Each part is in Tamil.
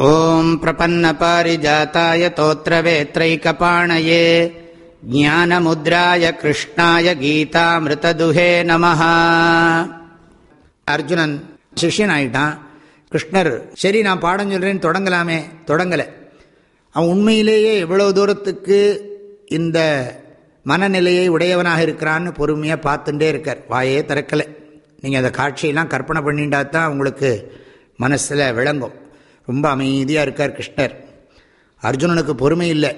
ॐ प्रपन्नपारिजाताय तोत्रवेत्रैकपाणये ज्ञानमुद्राय कृष्णाय गीतामृतदुहे நமஹ அர்ஜுனன் சிஷ்யன் ஆயிட்டான் கிருஷ்ணர் சரி நான் பாடம் சொல்கிறேன்னு தொடங்கலாமே தொடங்கலை அவன் உண்மையிலேயே எவ்வளவு தூரத்துக்கு இந்த மனநிலையை உடையவனாக இருக்கிறான்னு பொறுமையாக பார்த்துட்டே இருக்கார் வாயே திறக்கலை நீங்கள் அந்த காட்சியெல்லாம் கற்பனை பண்ணிட்டா தான் உங்களுக்கு மனசில் விளங்கும் ரொம்ப அமைதியாக இருக்கார் கிருஷ்ணர். அர்ஜுனனுக்கு பொறுமை இல்லை.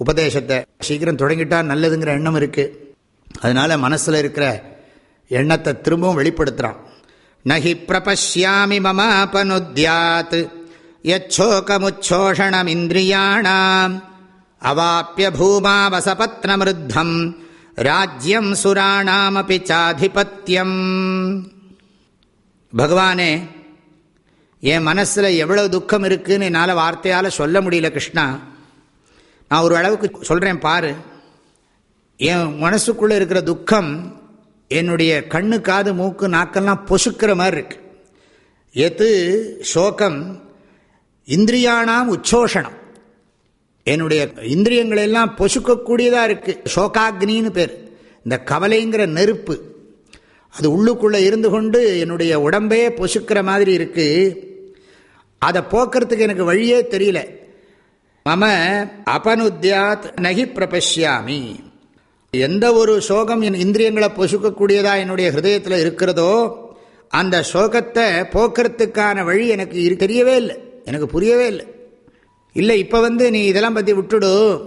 உபதேசத்தை சீக்கிரம் தொடங்கிட்டா நல்லதுங்கிற எண்ணம் இருக்குது அதனால் மனசில் இருக்கிற எண்ணத்தை திரும்பவும் வெளிப்படுத்துகிறான் நகி பிரபஷ்யாமி மமாபனுத்யாத் யச்சோகமுச்சோஷணமிந்திரியாணாம் அவாப்பிய பூமாவசபத்னமிருத்தம் ராஜ்யம் சுராணாமபி சாதிபத்தியம் பகவானே என் மனசில் எவ்வளோ துக்கம் இருக்குதுன்னு என்னால் வார்த்தையால் சொல்ல முடியல கிருஷ்ணா. நான் ஒரு அளவுக்கு சொல்கிறேன் பாரு. என் மனசுக்குள்ளே இருக்கிற துக்கம் என்னுடைய கண்ணு காது மூக்கு நாக்கெல்லாம் பொசுக்கிற மாதிரி இருக்கு. எது சோகம் இந்திரியானாம் உச்சோஷணம். என்னுடைய இந்திரியங்களெல்லாம் பொசுக்கக்கூடியதாக இருக்குது சோகாக்னின்னு பேர். இந்த கவலைங்கிற நெருப்பு. அது உள்ளுக்குள்ளே இருந்து கொண்டு என்னுடைய உடம்பே பொசுக்கிற மாதிரி இருக்குது அதை போக்குறதுக்கு எனக்கு வழியே தெரியல. மம அபனுத்யாத் நகி பிரபஷ்யாமி. எந்த ஒரு சோகம் என் இந்திரியங்களை பொசுக்கக்கூடியதா என்னுடைய ஹிருதயத்தில் இருக்கிறதோ அந்த சோகத்தை போக்குறதுக்கான வழி எனக்கு தெரியவே இல்லை. எனக்கு புரியவே இல்லை. இல்லை இப்போ வந்து நீ இதெல்லாம் பற்றி விட்டுடு.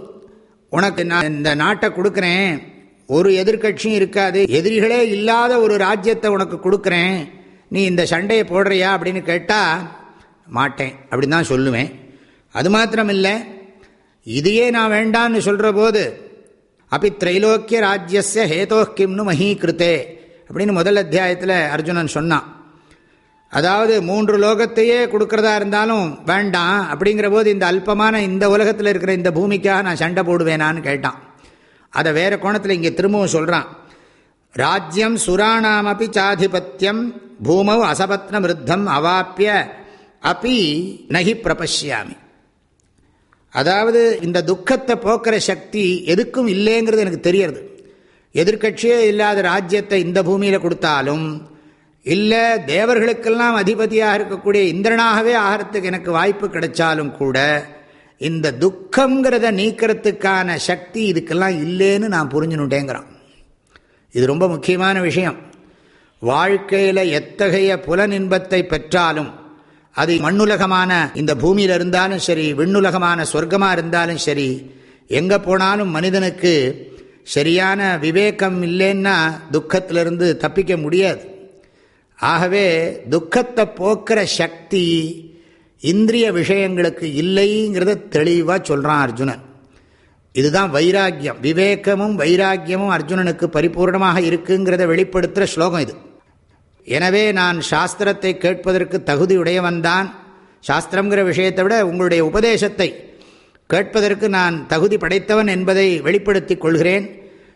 உனக்கு நான் இந்த நாட்டை கொடுக்குறேன். ஒரு எதிர்கட்சியும் இருக்காது. எதிரிகளே இல்லாத ஒரு ராஜ்யத்தை உனக்கு கொடுக்குறேன். நீ இந்த சண்டையை போடுறியா அப்படின்னு கேட்டால் மாட்டேன் அப்படின்னு தான் சொல்லுவேன். அது மாத்திரமில்லை இதையே நான் வேண்டான்னு சொல்கிற போது அப்படி திரைலோக்கிய ராஜ்யச ஹேதோ கிம்னு மஹீகிருத்தே அப்படின்னு முதல் அத்தியாயத்தில் அர்ஜுனன் சொன்னான். அதாவது மூன்று லோகத்தையே கொடுக்கறதா இருந்தாலும் வேண்டாம் அப்படிங்கிற போது இந்த அல்பமான இந்த உலகத்தில் இருக்கிற இந்த பூமிக்காக நான் சண்டை போடுவேனான்னு கேட்டான். அதை வேறு கோணத்தில் இங்கே திரும்பவும் சொல்கிறான் ராஜ்யம் சுராணாமப்பி சாதிபத்தியம் பூமௌ அசபத்ன மிருத்தம் அவாப்பிய அப்பி நகி பிரபஷ்யாமி அதாவது இந்த துக்கத்தை போக்குற சக்தி எதுக்கும் இல்லைங்கிறது எனக்கு தெரியறது எதிர்கட்சியே இல்லாத ராஜ்யத்தை இந்த பூமியில் கொடுத்தாலும் இல்லை தேவர்களுக்கெல்லாம் அதிபதியாக இருக்கக்கூடிய இந்திரனாகவே ஆகிறதுக்கு எனக்கு வாய்ப்பு கிடைச்சாலும் கூட இந்த துக்கங்கிறத நீக்கிறதுக்கான சக்தி இதுக்கெல்லாம் இல்லைன்னு நான் புரிஞ்சுனுட்டேங்கிறான் இது ரொம்ப முக்கியமான விஷயம். வாழ்க்கையில் எத்தகைய புலன் பெற்றாலும் அது மண்ணுலகமான இந்த பூமியில் இருந்தாலும் சரி விண்ணுலகமான சொர்க்கமாக இருந்தாலும் சரி எங்கே போனாலும் மனிதனுக்கு சரியான விவேகம் இல்லைன்னா துக்கத்திலிருந்து தப்பிக்க முடியாது. ஆகவே துக்கத்தை போக்குற சக்தி இந்திரிய விஷயங்களுக்கு இல்லைங்கிறத தெளிவாக சொல்கிறான் அர்ஜுனன். இதுதான் வைராக்கியம். விவேகமும் வைராக்கியமும் அர்ஜுனனுக்கு பரிபூர்ணமாக இருக்குங்கிறத வெளிப்படுத்துகிற ஸ்லோகம் இது. எனவே நான் சாஸ்திரத்தை கேட்பதற்கு தகுதியுடையவன்தான். சாஸ்திரங்கிற விஷயத்தை விட உங்களுடைய உபதேசத்தை கேட்பதற்கு நான் தகுதி படைத்தவன் என்பதை வெளிப்படுத்தி கொள்கிறேன்.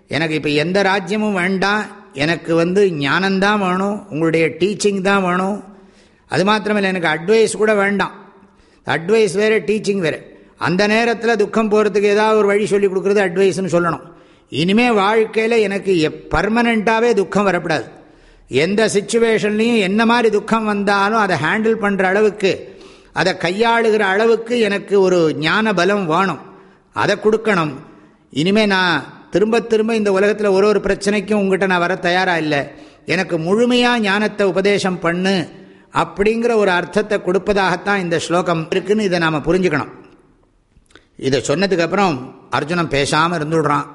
எனக்கு இப்போ எந்த ராஜ்யமும் வேண்டாம். எனக்கு வந்து ஞானந்தான் வேணும். உங்களுடைய டீச்சிங் தான் வேணும். அது மாத்திரமில்லை எனக்கு அட்வைஸ் கூட வேண்டாம். அட்வைஸ் வேறு டீச்சிங் வேறு. அந்த நேரத்தில் துக்கம் போகிறதுக்கு ஏதாவது ஒரு வழி சொல்லி கொடுக்குறது அட்வைஸ்னு சொல்லணும். இனிமேல் வாழ்க்கையில் எனக்கு பர்மனண்ட்டாகவே துக்கம் வரப்படாது. எந்த சுச்சுவேஷன்லையும் என்ன மாதிரி துக்கம் வந்தாலும் அதை ஹேண்டில் பண்ணுற அளவுக்கு அதை கையாளுகிற அளவுக்கு எனக்கு ஒரு ஞான பலம் வேணும். அதை கொடுக்கணும். இனிமேல் நான் திரும்ப திரும்ப இந்த உலகத்தில் ஒரு ஒரு பிரச்சனைக்கும் உங்ககிட்ட நான் வர தயாராக இல்லை. எனக்கு முழுமையாக ஞானத்தை உபதேசம் பண்ணு அப்படிங்கிற ஒரு அர்த்தத்தை கொடுப்பதாகத்தான் இந்த ஸ்லோகம் இருக்குன்னு இதை நாம் புரிஞ்சுக்கணும். இதை சொன்னதுக்கப்புறம் அர்ஜுனன் பேசாமல் இருந்துடுறான்.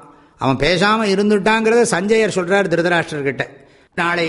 அவன் பேசாமல் இருந்துட்டாங்கிறத சஞ்சயர் சொல்கிறார் திருதராஷ்டர்கிட்ட. நாளை